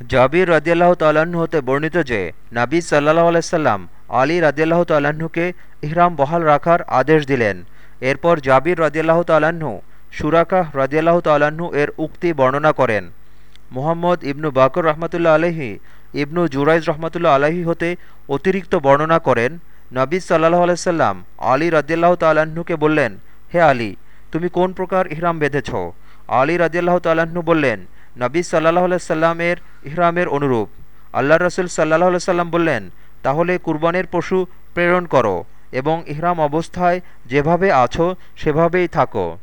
জাবির রাজিয়াল্লাহ তাল্লাহ্ন হতে বর্ণিত যে, নাবী সাল্লাহ আলাইসাল্লাম আলী রাজিয়াল্লাহ তাল্লাহ্নকে ইহরাম বহাল রাখার আদেশ দিলেন। এরপর জাবির রাজিয়াল্লাহ তাল্লাহ্ন সুরাকাহ রাজিয়াল্লাহ তাল্লাহ্ন এর উক্তি বর্ণনা করেন। মোহাম্মদ ইবনু বাকর রহমতুল্লা আলহি ইবনু জুরাইজ রহমতুল্লা আলহি হতে অতিরিক্ত বর্ণনা করেন। নবী সাল্লাহ আলাইসাল্লাম আলী রাজিয়াল্লাহ তাল্লাহ্নকে বললেন, হে আলী, তুমি কোন প্রকার ইহরাম বেঁধেছ? আলী রাজিয়াল্লাহ তাল্লাহ্ন বললেন নবী সাল্লাহ সাল্লামের ইহরামের অনুরূপ। আল্লাহ রসুল সাল্লাহ সাল্লাম বললেন, তাহলে কুরবানের পশু প্রেরণ করো এবং ইহরাম অবস্থায় যেভাবে আছো সেভাবেই থাকো।